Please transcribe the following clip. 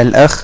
الأخ